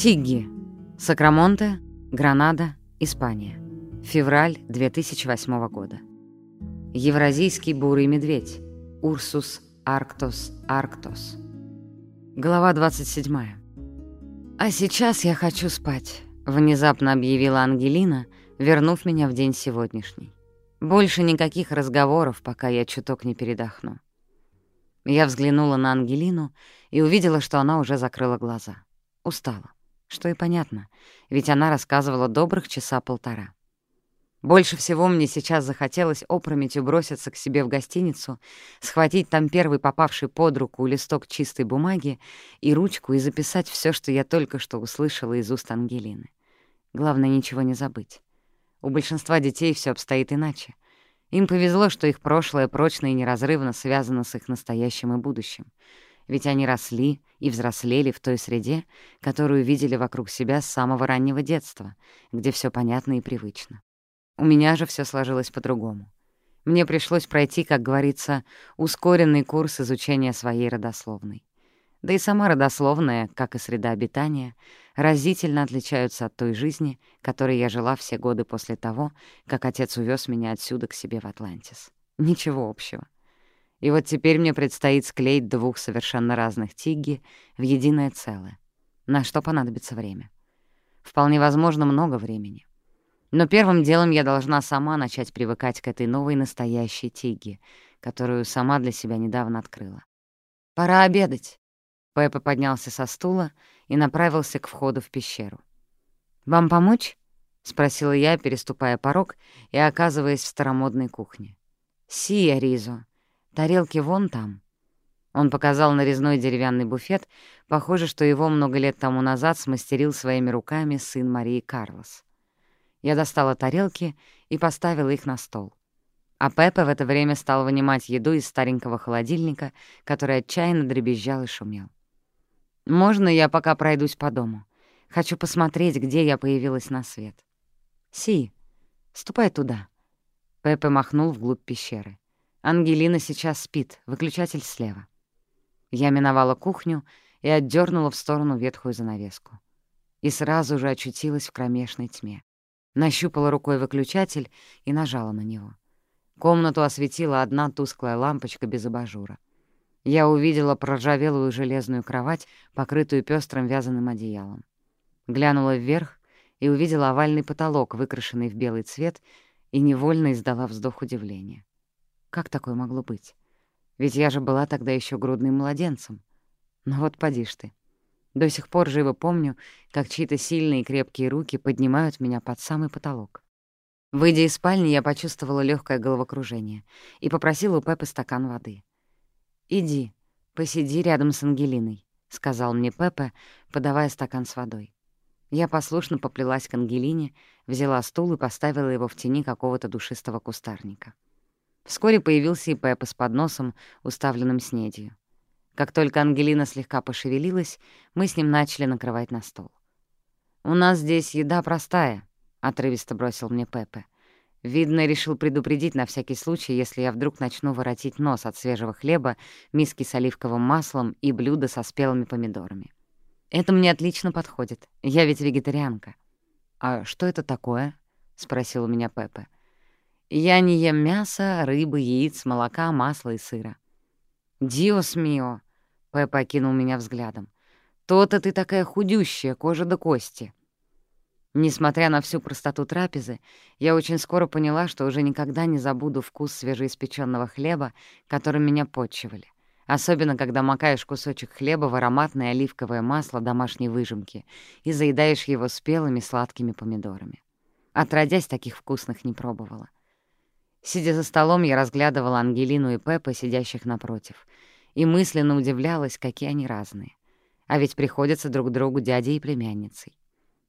Тигги. Сакрамонте, Гранада, Испания. Февраль 2008 года. Евразийский бурый медведь. Урсус арктос арктос. Глава 27. «А сейчас я хочу спать», — внезапно объявила Ангелина, вернув меня в день сегодняшний. «Больше никаких разговоров, пока я чуток не передохну». Я взглянула на Ангелину и увидела, что она уже закрыла глаза. Устала. Что и понятно, ведь она рассказывала добрых часа полтора. Больше всего мне сейчас захотелось опрометью броситься к себе в гостиницу, схватить там первый попавший под руку листок чистой бумаги и ручку и записать все, что я только что услышала из уст Ангелины. Главное, ничего не забыть. У большинства детей все обстоит иначе. Им повезло, что их прошлое прочно и неразрывно связано с их настоящим и будущим. Ведь они росли и взрослели в той среде, которую видели вокруг себя с самого раннего детства, где все понятно и привычно. У меня же все сложилось по-другому. Мне пришлось пройти, как говорится, ускоренный курс изучения своей родословной. Да и сама родословная, как и среда обитания, разительно отличаются от той жизни, которой я жила все годы после того, как отец увез меня отсюда к себе в Атлантис. Ничего общего. И вот теперь мне предстоит склеить двух совершенно разных тигги в единое целое, на что понадобится время. Вполне возможно, много времени. Но первым делом я должна сама начать привыкать к этой новой настоящей тиге, которую сама для себя недавно открыла. «Пора обедать!» Пеппа поднялся со стула и направился к входу в пещеру. «Вам помочь?» — спросила я, переступая порог и оказываясь в старомодной кухне. «Сия, Ризо. Тарелки вон там». Он показал нарезной деревянный буфет. Похоже, что его много лет тому назад смастерил своими руками сын Марии Карлос. Я достала тарелки и поставила их на стол. А Пеппа в это время стал вынимать еду из старенького холодильника, который отчаянно дребезжал и шумел. «Можно я пока пройдусь по дому? Хочу посмотреть, где я появилась на свет». «Си, ступай туда». Пеппа махнул вглубь пещеры. «Ангелина сейчас спит, выключатель слева». Я миновала кухню и отдернула в сторону ветхую занавеску. И сразу же очутилась в кромешной тьме. Нащупала рукой выключатель и нажала на него. Комнату осветила одна тусклая лампочка без абажура. Я увидела проржавелую железную кровать, покрытую пестрым вязаным одеялом. Глянула вверх и увидела овальный потолок, выкрашенный в белый цвет, и невольно издала вздох удивления. Как такое могло быть? Ведь я же была тогда еще грудным младенцем. Ну вот поди ж ты. До сих пор живо помню, как чьи-то сильные крепкие руки поднимают меня под самый потолок. Выйдя из спальни, я почувствовала легкое головокружение и попросила у Пеппы стакан воды. «Иди, посиди рядом с Ангелиной», — сказал мне Пеппа, подавая стакан с водой. Я послушно поплелась к Ангелине, взяла стул и поставила его в тени какого-то душистого кустарника. Вскоре появился и Пеппа с подносом, уставленным снедью. Как только Ангелина слегка пошевелилась, мы с ним начали накрывать на стол. «У нас здесь еда простая», — отрывисто бросил мне Пепе. Видно, решил предупредить на всякий случай, если я вдруг начну воротить нос от свежего хлеба, миски с оливковым маслом и блюда со спелыми помидорами. «Это мне отлично подходит. Я ведь вегетарианка». «А что это такое?» — спросил у меня Пепе. «Я не ем мясо, рыбы, яиц, молока, масла и сыра». «Диос мио!» Пеппа окинул меня взглядом. «То-то ты такая худющая, кожа до кости». Несмотря на всю простоту трапезы, я очень скоро поняла, что уже никогда не забуду вкус свежеиспеченного хлеба, которым меня подчивали. Особенно, когда макаешь кусочек хлеба в ароматное оливковое масло домашней выжимки и заедаешь его спелыми сладкими помидорами. Отродясь, таких вкусных не пробовала. Сидя за столом, я разглядывала Ангелину и Пеппа, сидящих напротив — и мысленно удивлялась, какие они разные. А ведь приходятся друг другу дядей и племянницей.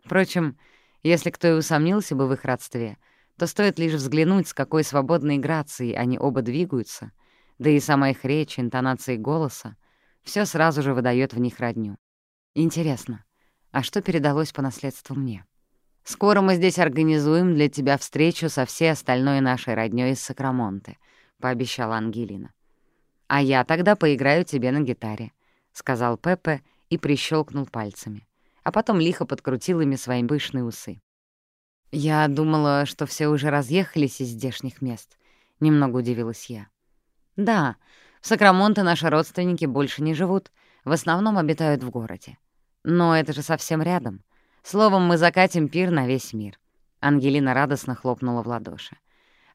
Впрочем, если кто и усомнился бы в их родстве, то стоит лишь взглянуть, с какой свободной грацией они оба двигаются, да и сама их речь, интонации голоса, все сразу же выдает в них родню. Интересно, а что передалось по наследству мне? Скоро мы здесь организуем для тебя встречу со всей остальной нашей роднёй из Сакрамонте, — пообещала Ангелина. «А я тогда поиграю тебе на гитаре», — сказал Пеппе и прищелкнул пальцами. А потом лихо подкрутил ими свои пышные усы. «Я думала, что все уже разъехались из здешних мест», — немного удивилась я. «Да, в Сакрамонте наши родственники больше не живут, в основном обитают в городе. Но это же совсем рядом. Словом, мы закатим пир на весь мир». Ангелина радостно хлопнула в ладоши.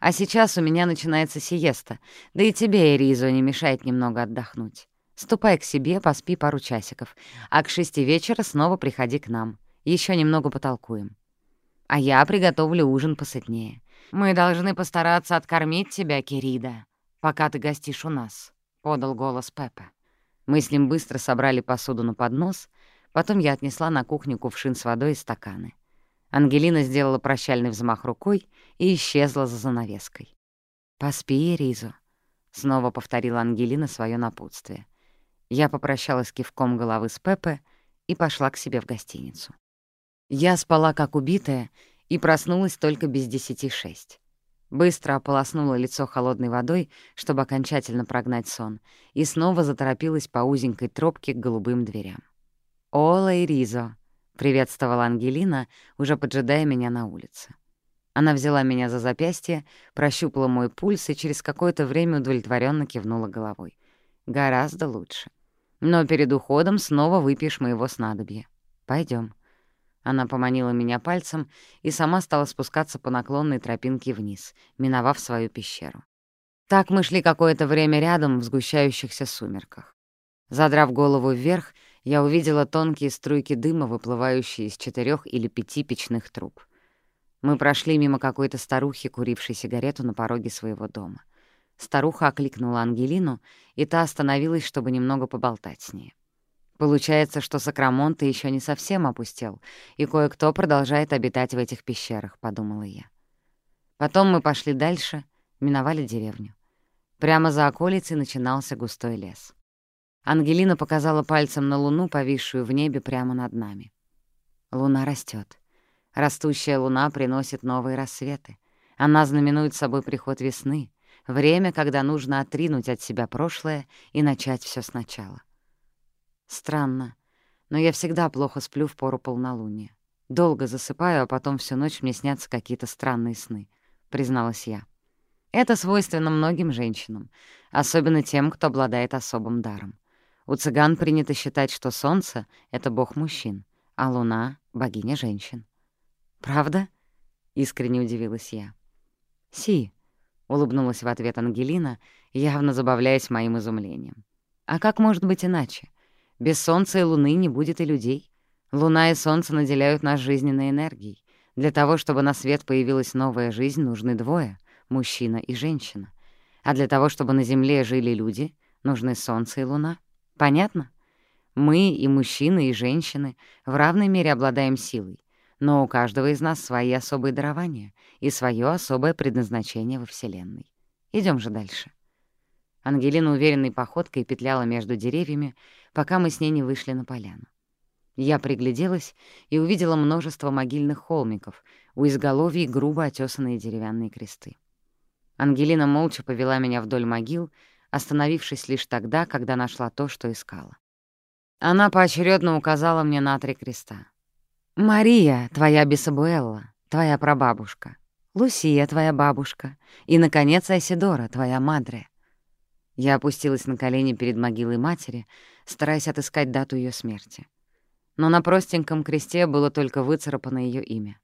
«А сейчас у меня начинается сиеста, да и тебе, Эризо, не мешает немного отдохнуть. Ступай к себе, поспи пару часиков, а к шести вечера снова приходи к нам. Еще немного потолкуем. А я приготовлю ужин посытнее. Мы должны постараться откормить тебя, Кирида, пока ты гостишь у нас», — подал голос Пеппа. Мы с ним быстро собрали посуду на поднос, потом я отнесла на кухню кувшин с водой и стаканы. Ангелина сделала прощальный взмах рукой и исчезла за занавеской. «Поспи, Ризу», — снова повторила Ангелина свое напутствие. Я попрощалась кивком головы с Пепе и пошла к себе в гостиницу. Я спала как убитая и проснулась только без десяти шесть. Быстро ополоснула лицо холодной водой, чтобы окончательно прогнать сон, и снова заторопилась по узенькой тропке к голубым дверям. «Ола и Ризо!» — приветствовала Ангелина, уже поджидая меня на улице. Она взяла меня за запястье, прощупала мой пульс и через какое-то время удовлетворенно кивнула головой. «Гораздо лучше. Но перед уходом снова выпьешь моего снадобья. Пойдем. Она поманила меня пальцем и сама стала спускаться по наклонной тропинке вниз, миновав свою пещеру. Так мы шли какое-то время рядом в сгущающихся сумерках. Задрав голову вверх, я увидела тонкие струйки дыма, выплывающие из четырех или пяти печных труб. Мы прошли мимо какой-то старухи, курившей сигарету на пороге своего дома. Старуха окликнула Ангелину, и та остановилась, чтобы немного поболтать с ней. Получается, что Сакрамонте еще не совсем опустел, и кое-кто продолжает обитать в этих пещерах, — подумала я. Потом мы пошли дальше, миновали деревню. Прямо за околицей начинался густой лес. Ангелина показала пальцем на луну, повисшую в небе прямо над нами. Луна растет. Растущая луна приносит новые рассветы. Она знаменует собой приход весны, Время, когда нужно отринуть от себя прошлое и начать все сначала. Странно, но я всегда плохо сплю в пору полнолуния. Долго засыпаю, а потом всю ночь мне снятся какие-то странные сны, призналась я. Это свойственно многим женщинам, особенно тем, кто обладает особым даром. У цыган принято считать, что солнце — это бог мужчин, а луна — богиня женщин. «Правда?» — искренне удивилась я. «Си, — улыбнулась в ответ Ангелина, явно забавляясь моим изумлением. «А как может быть иначе? Без солнца и луны не будет и людей. Луна и солнце наделяют нас жизненной энергией. Для того, чтобы на свет появилась новая жизнь, нужны двое — мужчина и женщина. А для того, чтобы на Земле жили люди, нужны солнце и луна. Понятно? Мы и мужчины, и женщины в равной мере обладаем силой, но у каждого из нас свои особые дарования и свое особое предназначение во Вселенной. Идем же дальше. Ангелина уверенной походкой петляла между деревьями, пока мы с ней не вышли на поляну. Я пригляделась и увидела множество могильных холмиков, у изголовий грубо отёсанные деревянные кресты. Ангелина молча повела меня вдоль могил, остановившись лишь тогда, когда нашла то, что искала. Она поочередно указала мне на три креста. Мария, твоя Бесабуэлла, твоя прабабушка. Лусия, твоя бабушка. И, наконец, Айсидора, твоя мадре. Я опустилась на колени перед могилой матери, стараясь отыскать дату ее смерти. Но на простеньком кресте было только выцарапано ее имя.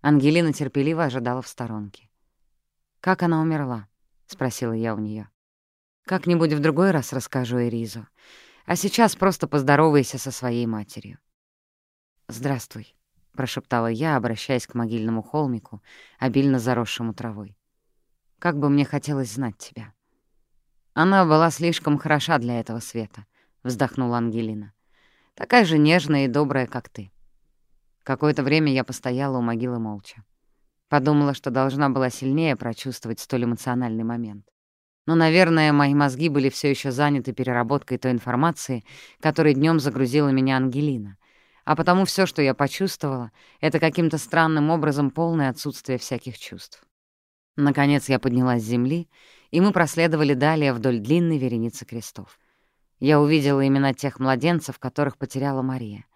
Ангелина терпеливо ожидала в сторонке. «Как она умерла?» — спросила я у нее. «Как-нибудь в другой раз расскажу Эризу. А сейчас просто поздоровайся со своей матерью. «Здравствуй», — прошептала я, обращаясь к могильному холмику, обильно заросшему травой. «Как бы мне хотелось знать тебя». «Она была слишком хороша для этого света», — вздохнула Ангелина. «Такая же нежная и добрая, как ты». Какое-то время я постояла у могилы молча. Подумала, что должна была сильнее прочувствовать столь эмоциональный момент. Но, наверное, мои мозги были все еще заняты переработкой той информации, которой днем загрузила меня Ангелина — а потому все, что я почувствовала, это каким-то странным образом полное отсутствие всяких чувств. Наконец я поднялась с земли, и мы проследовали далее вдоль длинной вереницы крестов. Я увидела имена тех младенцев, которых потеряла Мария.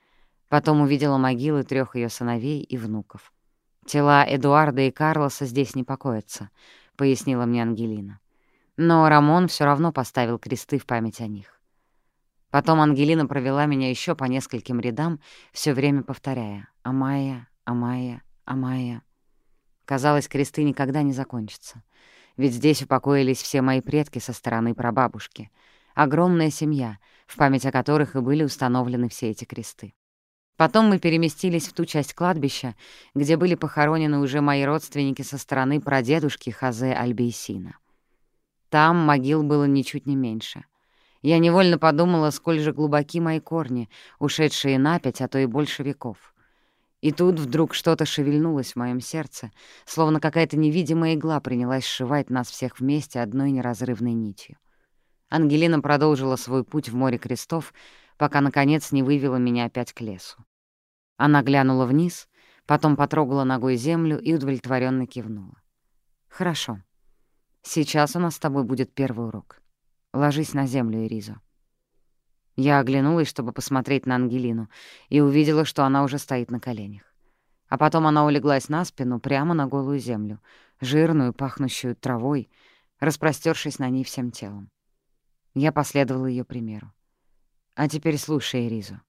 Потом увидела могилы трех ее сыновей и внуков. «Тела Эдуарда и Карлоса здесь не покоятся», — пояснила мне Ангелина. Но Рамон все равно поставил кресты в память о них. Потом Ангелина провела меня еще по нескольким рядам, все время повторяя «Амая, Амая, Амая». Казалось, кресты никогда не закончатся. Ведь здесь упокоились все мои предки со стороны прабабушки. Огромная семья, в память о которых и были установлены все эти кресты. Потом мы переместились в ту часть кладбища, где были похоронены уже мои родственники со стороны прадедушки Хазе Альбейсина. Там могил было ничуть не меньше. Я невольно подумала, сколь же глубоки мои корни, ушедшие на пять, а то и больше веков. И тут вдруг что-то шевельнулось в моем сердце, словно какая-то невидимая игла принялась сшивать нас всех вместе одной неразрывной нитью. Ангелина продолжила свой путь в море крестов, пока, наконец, не вывела меня опять к лесу. Она глянула вниз, потом потрогала ногой землю и удовлетворенно кивнула. «Хорошо. Сейчас у нас с тобой будет первый урок. Ложись на землю, Иризо». Я оглянулась, чтобы посмотреть на Ангелину, и увидела, что она уже стоит на коленях. А потом она улеглась на спину прямо на голую землю, жирную, пахнущую травой, распростершись на ней всем телом. Я последовала ее примеру. «А теперь слушай, Иризо».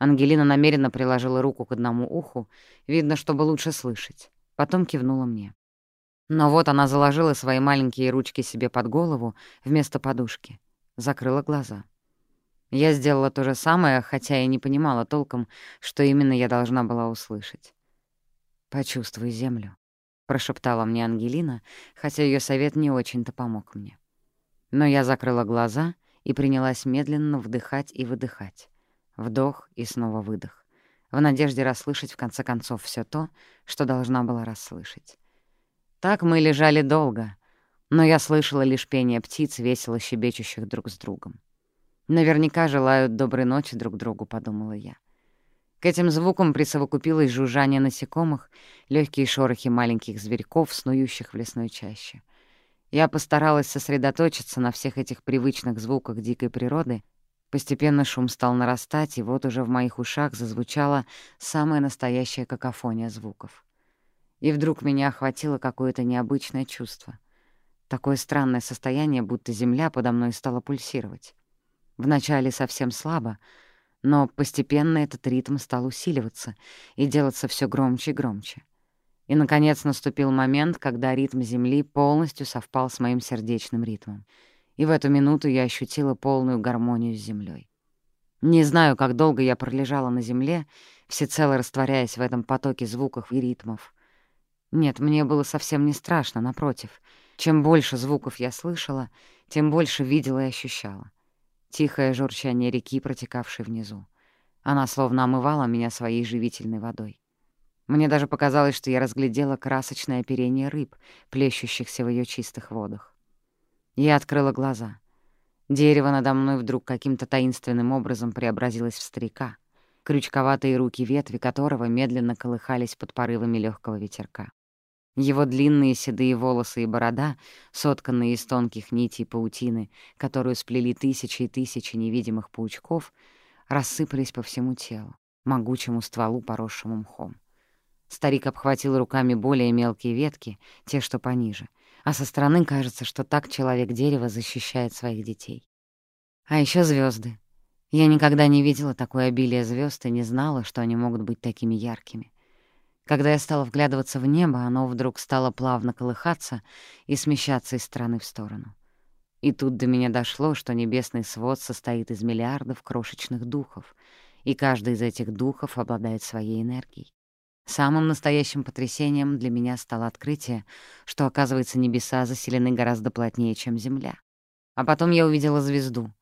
Ангелина намеренно приложила руку к одному уху, видно, чтобы лучше слышать. Потом кивнула мне. Но вот она заложила свои маленькие ручки себе под голову вместо подушки. Закрыла глаза. Я сделала то же самое, хотя и не понимала толком, что именно я должна была услышать. «Почувствуй землю», — прошептала мне Ангелина, хотя ее совет не очень-то помог мне. Но я закрыла глаза и принялась медленно вдыхать и выдыхать. Вдох и снова выдох, в надежде расслышать в конце концов все то, что должна была расслышать. Так мы лежали долго, но я слышала лишь пение птиц, весело щебечущих друг с другом. «Наверняка желают доброй ночи друг другу», — подумала я. К этим звукам присовокупилось жужжание насекомых, легкие шорохи маленьких зверьков, снующих в лесной чаще. Я постаралась сосредоточиться на всех этих привычных звуках дикой природы. Постепенно шум стал нарастать, и вот уже в моих ушах зазвучала самая настоящая какофония звуков. И вдруг меня охватило какое-то необычное чувство. Такое странное состояние, будто земля подо мной стала пульсировать. Вначале совсем слабо, но постепенно этот ритм стал усиливаться и делаться все громче и громче. И, наконец, наступил момент, когда ритм Земли полностью совпал с моим сердечным ритмом. И в эту минуту я ощутила полную гармонию с Землей. Не знаю, как долго я пролежала на Земле, всецело растворяясь в этом потоке звуков и ритмов. Нет, мне было совсем не страшно, напротив. Чем больше звуков я слышала, тем больше видела и ощущала. Тихое журчание реки, протекавшей внизу. Она словно омывала меня своей живительной водой. Мне даже показалось, что я разглядела красочное оперение рыб, плещущихся в ее чистых водах. Я открыла глаза. Дерево надо мной вдруг каким-то таинственным образом преобразилось в старика, крючковатые руки ветви которого медленно колыхались под порывами легкого ветерка. Его длинные седые волосы и борода, сотканные из тонких нитей паутины, которую сплели тысячи и тысячи невидимых паучков, рассыпались по всему телу, могучему стволу, поросшему мхом. Старик обхватил руками более мелкие ветки, те, что пониже, а со стороны кажется, что так человек-дерево защищает своих детей. А еще звезды. Я никогда не видела такое обилие звезд и не знала, что они могут быть такими яркими. Когда я стала вглядываться в небо, оно вдруг стало плавно колыхаться и смещаться из стороны в сторону. И тут до меня дошло, что небесный свод состоит из миллиардов крошечных духов, и каждый из этих духов обладает своей энергией. Самым настоящим потрясением для меня стало открытие, что, оказывается, небеса заселены гораздо плотнее, чем Земля. А потом я увидела звезду.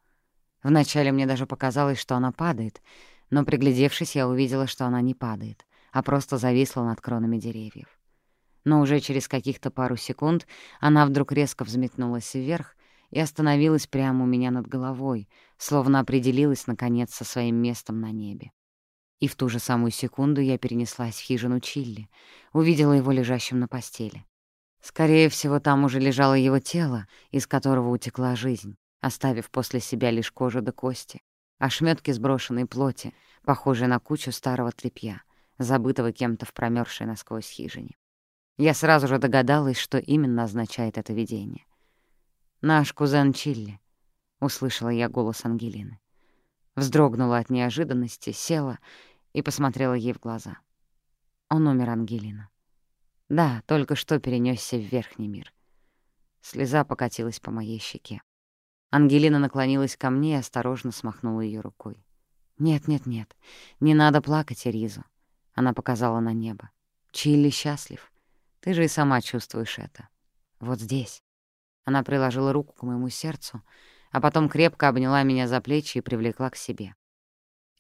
Вначале мне даже показалось, что она падает, но, приглядевшись, я увидела, что она не падает а просто зависла над кронами деревьев. Но уже через каких-то пару секунд она вдруг резко взметнулась вверх и остановилась прямо у меня над головой, словно определилась, наконец, со своим местом на небе. И в ту же самую секунду я перенеслась в хижину Чилли, увидела его лежащим на постели. Скорее всего, там уже лежало его тело, из которого утекла жизнь, оставив после себя лишь кожу до кости. Ошметки сброшенной плоти, похожие на кучу старого тряпья, забытого кем-то в промёрзшей насквозь хижине. Я сразу же догадалась, что именно означает это видение. «Наш кузен Чилли», — услышала я голос Ангелины. Вздрогнула от неожиданности, села и посмотрела ей в глаза. Он умер, Ангелина. Да, только что перенесся в верхний мир. Слеза покатилась по моей щеке. Ангелина наклонилась ко мне и осторожно смахнула ее рукой. «Нет, нет, нет, не надо плакать, Эризу», — она показала на небо. «Чилли счастлив. Ты же и сама чувствуешь это. Вот здесь». Она приложила руку к моему сердцу, а потом крепко обняла меня за плечи и привлекла к себе.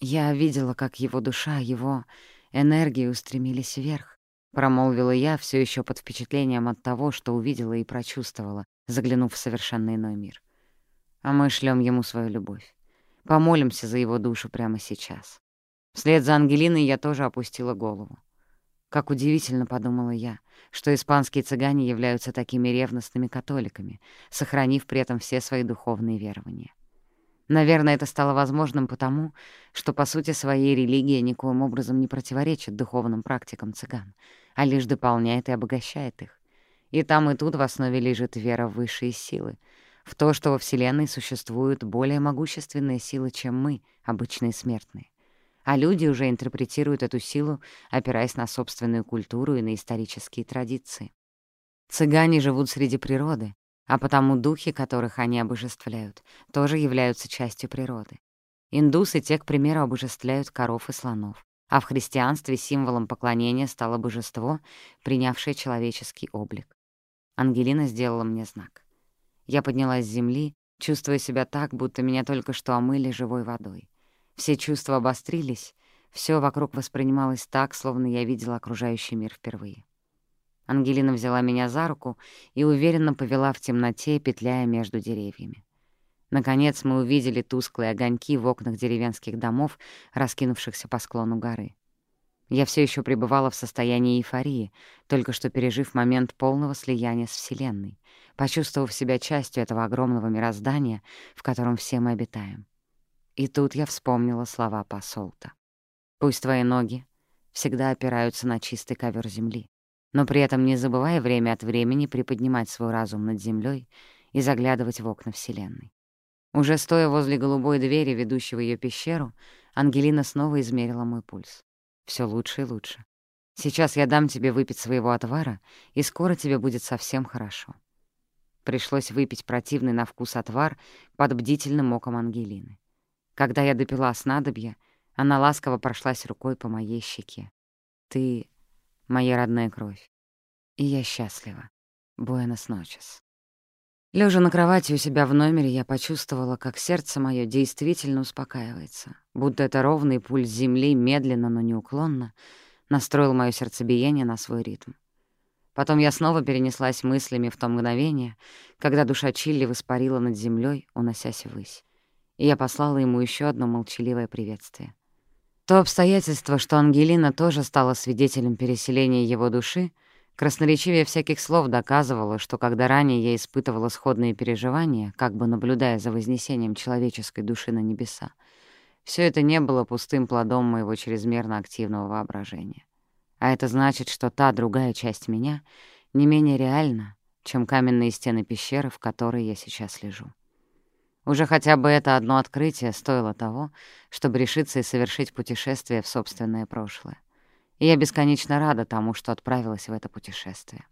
Я видела, как его душа, его энергии устремились вверх, промолвила я, все еще под впечатлением от того, что увидела и прочувствовала, заглянув в совершенно иной мир. А мы шлем ему свою любовь. Помолимся за его душу прямо сейчас. Вслед за Ангелиной я тоже опустила голову. Как удивительно, подумала я, что испанские цыгане являются такими ревностными католиками, сохранив при этом все свои духовные верования. Наверное, это стало возможным потому, что по сути своей религия никоим образом не противоречит духовным практикам цыган, а лишь дополняет и обогащает их. И там и тут в основе лежит вера в высшие силы, в то, что во Вселенной существуют более могущественные силы, чем мы, обычные смертные а люди уже интерпретируют эту силу, опираясь на собственную культуру и на исторические традиции. Цыгане живут среди природы, а потому духи, которых они обожествляют, тоже являются частью природы. Индусы те, к примеру, обожествляют коров и слонов, а в христианстве символом поклонения стало божество, принявшее человеческий облик. Ангелина сделала мне знак. Я поднялась с земли, чувствуя себя так, будто меня только что омыли живой водой. Все чувства обострились, все вокруг воспринималось так, словно я видела окружающий мир впервые. Ангелина взяла меня за руку и уверенно повела в темноте, петляя между деревьями. Наконец мы увидели тусклые огоньки в окнах деревенских домов, раскинувшихся по склону горы. Я все еще пребывала в состоянии эйфории, только что пережив момент полного слияния с Вселенной, почувствовав себя частью этого огромного мироздания, в котором все мы обитаем. И тут я вспомнила слова посолта. «Пусть твои ноги всегда опираются на чистый ковер земли, но при этом не забывай время от времени приподнимать свой разум над землей и заглядывать в окна Вселенной». Уже стоя возле голубой двери, ведущей в ее пещеру, Ангелина снова измерила мой пульс. Все лучше и лучше. Сейчас я дам тебе выпить своего отвара, и скоро тебе будет совсем хорошо. Пришлось выпить противный на вкус отвар под бдительным оком Ангелины. Когда я допила снадобья, она ласково прошлась рукой по моей щеке. «Ты — моя родная кровь. И я счастлива. Буэнос ночес». Лежа на кровати у себя в номере, я почувствовала, как сердце мое действительно успокаивается, будто это ровный пульс земли медленно, но неуклонно настроил мое сердцебиение на свой ритм. Потом я снова перенеслась мыслями в то мгновение, когда душа Чилли воспарила над землей, уносясь ввысь я послала ему еще одно молчаливое приветствие. То обстоятельство, что Ангелина тоже стала свидетелем переселения его души, красноречивее всяких слов доказывало, что когда ранее я испытывала сходные переживания, как бы наблюдая за вознесением человеческой души на небеса, все это не было пустым плодом моего чрезмерно активного воображения. А это значит, что та другая часть меня не менее реальна, чем каменные стены пещеры, в которой я сейчас лежу. Уже хотя бы это одно открытие стоило того, чтобы решиться и совершить путешествие в собственное прошлое. И я бесконечно рада тому, что отправилась в это путешествие.